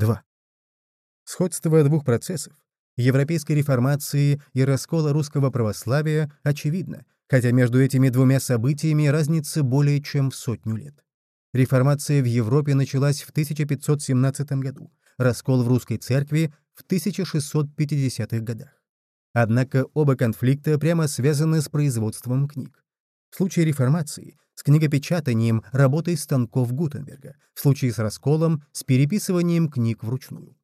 2. Сходство двух процессов — европейской реформации и раскола русского православия — очевидно, хотя между этими двумя событиями разница более чем в сотню лет. Реформация в Европе началась в 1517 году, раскол в русской церкви — в 1650-х годах. Однако оба конфликта прямо связаны с производством книг. В случае реформации — с книгопечатанием, работой станков Гутенберга, в случае с расколом — с переписыванием книг вручную.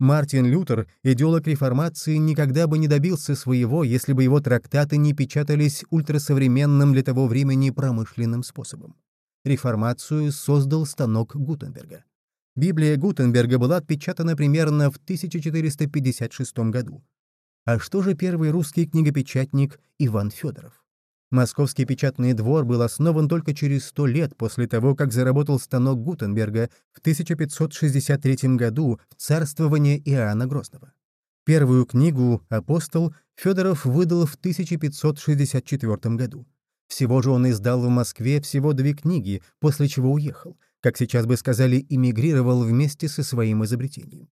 Мартин Лютер, идеолог реформации, никогда бы не добился своего, если бы его трактаты не печатались ультрасовременным для того времени промышленным способом. Реформацию создал станок Гутенберга. Библия Гутенберга была отпечатана примерно в 1456 году. А что же первый русский книгопечатник Иван Федоров? Московский печатный двор был основан только через сто лет после того, как заработал станок Гутенберга в 1563 году в царствование Иоанна Грозного. Первую книгу «Апостол» Федоров выдал в 1564 году. Всего же он издал в Москве всего две книги, после чего уехал, как сейчас бы сказали, эмигрировал вместе со своим изобретением.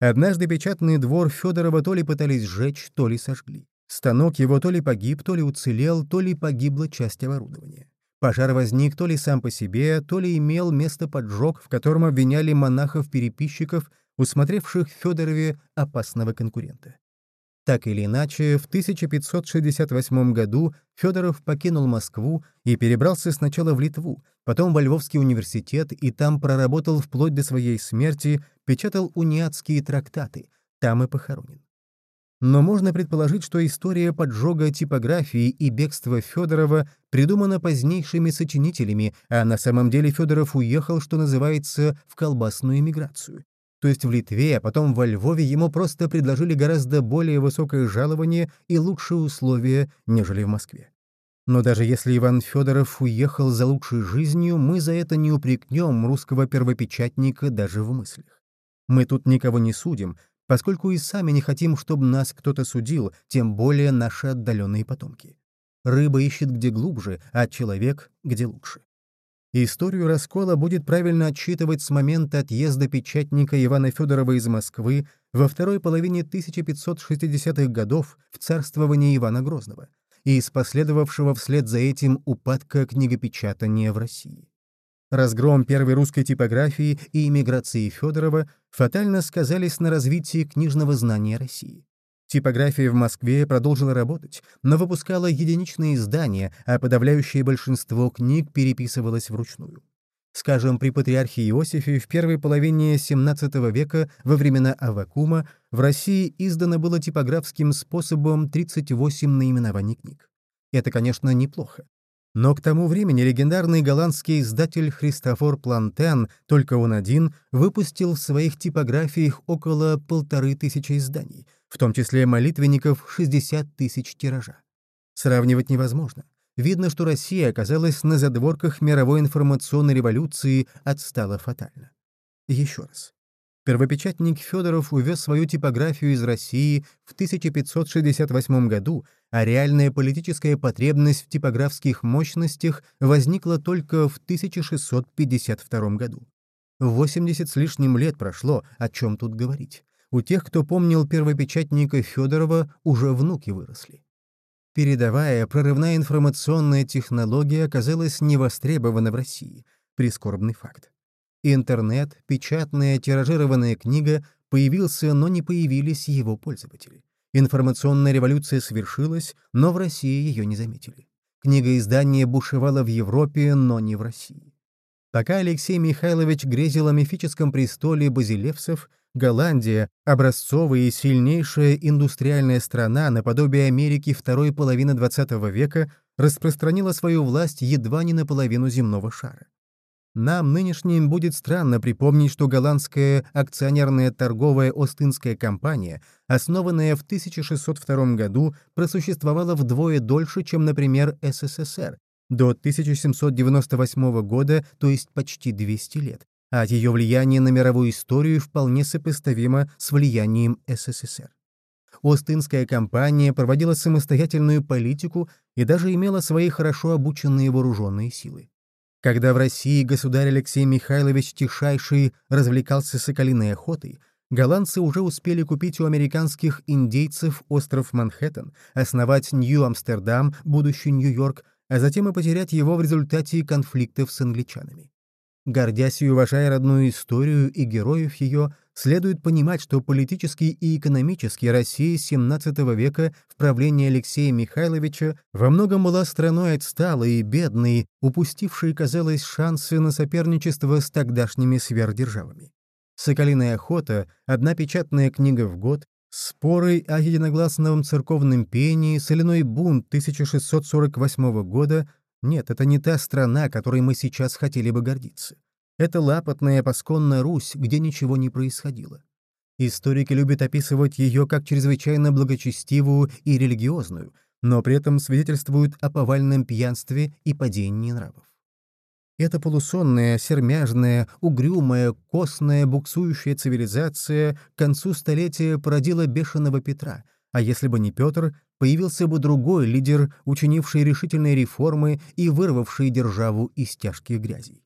Однажды печатный двор Федорова то ли пытались сжечь, то ли сожгли. Станок его то ли погиб, то ли уцелел, то ли погибла часть оборудования. Пожар возник то ли сам по себе, то ли имел место поджог, в котором обвиняли монахов-переписчиков, усмотревших в Федорове опасного конкурента. Так или иначе, в 1568 году Федоров покинул Москву и перебрался сначала в Литву, потом во Львовский университет и там проработал вплоть до своей смерти, печатал униатские трактаты, там и похоронен. Но можно предположить, что история поджога типографии и бегства Федорова придумана позднейшими сочинителями, а на самом деле Федоров уехал, что называется, в колбасную эмиграцию. То есть в Литве, а потом во Львове ему просто предложили гораздо более высокое жалование и лучшие условия, нежели в Москве. Но даже если Иван Федоров уехал за лучшей жизнью, мы за это не упрекнем русского первопечатника даже в мыслях. Мы тут никого не судим, поскольку и сами не хотим, чтобы нас кто-то судил, тем более наши отдаленные потомки. Рыба ищет где глубже, а человек — где лучше. Историю раскола будет правильно отчитывать с момента отъезда печатника Ивана Федорова из Москвы во второй половине 1560-х годов в царствовании Ивана Грозного и из последовавшего вслед за этим упадка книгопечатания в России. Разгром первой русской типографии и иммиграции Федорова фатально сказались на развитии книжного знания России. Типография в Москве продолжила работать, но выпускала единичные издания, а подавляющее большинство книг переписывалось вручную. Скажем, при патриархе Иосифе в первой половине XVII века, во времена Аввакума, в России издано было типографским способом 38 наименований книг. Это, конечно, неплохо. Но к тому времени легендарный голландский издатель Христофор Плантен, только он один, выпустил в своих типографиях около полторы тысячи изданий, в том числе молитвенников 60 тысяч тиража. Сравнивать невозможно. Видно, что Россия оказалась на задворках мировой информационной революции, отстала фатально. Еще раз. Первопечатник Федоров увез свою типографию из России в 1568 году, а реальная политическая потребность в типографских мощностях возникла только в 1652 году. 80 с лишним лет прошло, о чем тут говорить. У тех, кто помнил первопечатника Федорова, уже внуки выросли. Передовая, прорывная информационная технология оказалась невостребована в России. Прискорбный факт. Интернет, печатная тиражированная книга появился, но не появились его пользователи. Информационная революция свершилась, но в России ее не заметили. Книгоиздание бушевало в Европе, но не в России. Пока Алексей Михайлович грезил о мифическом престоле базилевсов, Голландия, образцовая и сильнейшая индустриальная страна наподобие Америки второй половины XX века, распространила свою власть едва не наполовину земного шара. Нам нынешним будет странно припомнить, что голландская акционерная торговая Остинская компания, основанная в 1602 году, просуществовала вдвое дольше, чем, например, СССР, до 1798 года, то есть почти 200 лет, а ее влияние на мировую историю вполне сопоставимо с влиянием СССР. Остинская компания проводила самостоятельную политику и даже имела свои хорошо обученные вооруженные силы. Когда в России государь Алексей Михайлович Тишайший развлекался соколиной охотой, голландцы уже успели купить у американских индейцев остров Манхэттен, основать Нью-Амстердам, будущий Нью-Йорк, а затем и потерять его в результате конфликтов с англичанами. Гордясь и уважая родную историю и героев ее, следует понимать, что политически и экономически Россия XVII века в правлении Алексея Михайловича во многом была страной отсталой и бедной, упустившей, казалось, шансы на соперничество с тогдашними сверхдержавами. «Соколиная охота», одна печатная книга в год, споры о единогласном церковном пении, соляной бунт 1648 года — нет, это не та страна, которой мы сейчас хотели бы гордиться. Это лапотная посконная Русь, где ничего не происходило. Историки любят описывать ее как чрезвычайно благочестивую и религиозную, но при этом свидетельствуют о повальном пьянстве и падении нравов. Эта полусонная, сермяжная, угрюмая, костная, буксующая цивилизация к концу столетия породила бешеного Петра, а если бы не Петр, появился бы другой лидер, учинивший решительные реформы и вырвавший державу из тяжких грязей.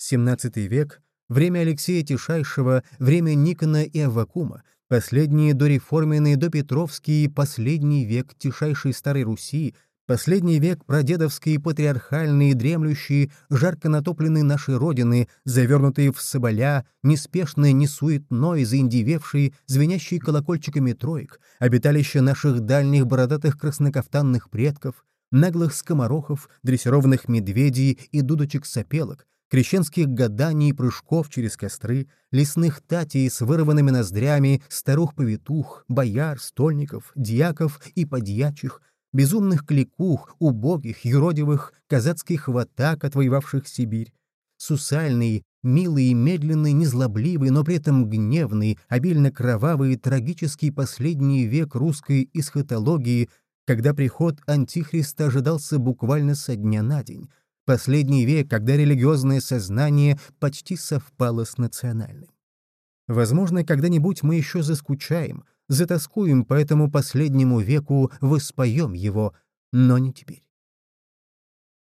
XVII век — время Алексея Тишайшего, время Никона и Аввакума, последние дореформенные допетровские последний век Тишайшей Старой Руси, последний век прадедовские патриархальные, дремлющие, жарко натопленные нашей Родины, завернутые в соболя, неспешные, несуетной, заиндевевшие, звенящие колокольчиками троек, обиталище наших дальних бородатых краснокафтанных предков, наглых скоморохов, дрессированных медведей и дудочек-сопелок, крещенских гаданий и прыжков через костры, лесных татей с вырванными ноздрями, старух-повитух, бояр, стольников, дьяков и подьячих, безумных кликух, убогих, юродивых, казацких ватак, отвоевавших Сибирь. Сусальный, милый, медленный, незлобливый, но при этом гневный, обильно кровавый, трагический последний век русской эсхатологии, когда приход Антихриста ожидался буквально со дня на день, последний век, когда религиозное сознание почти совпало с национальным. Возможно, когда-нибудь мы еще заскучаем, затаскуем по этому последнему веку, воспоем его, но не теперь.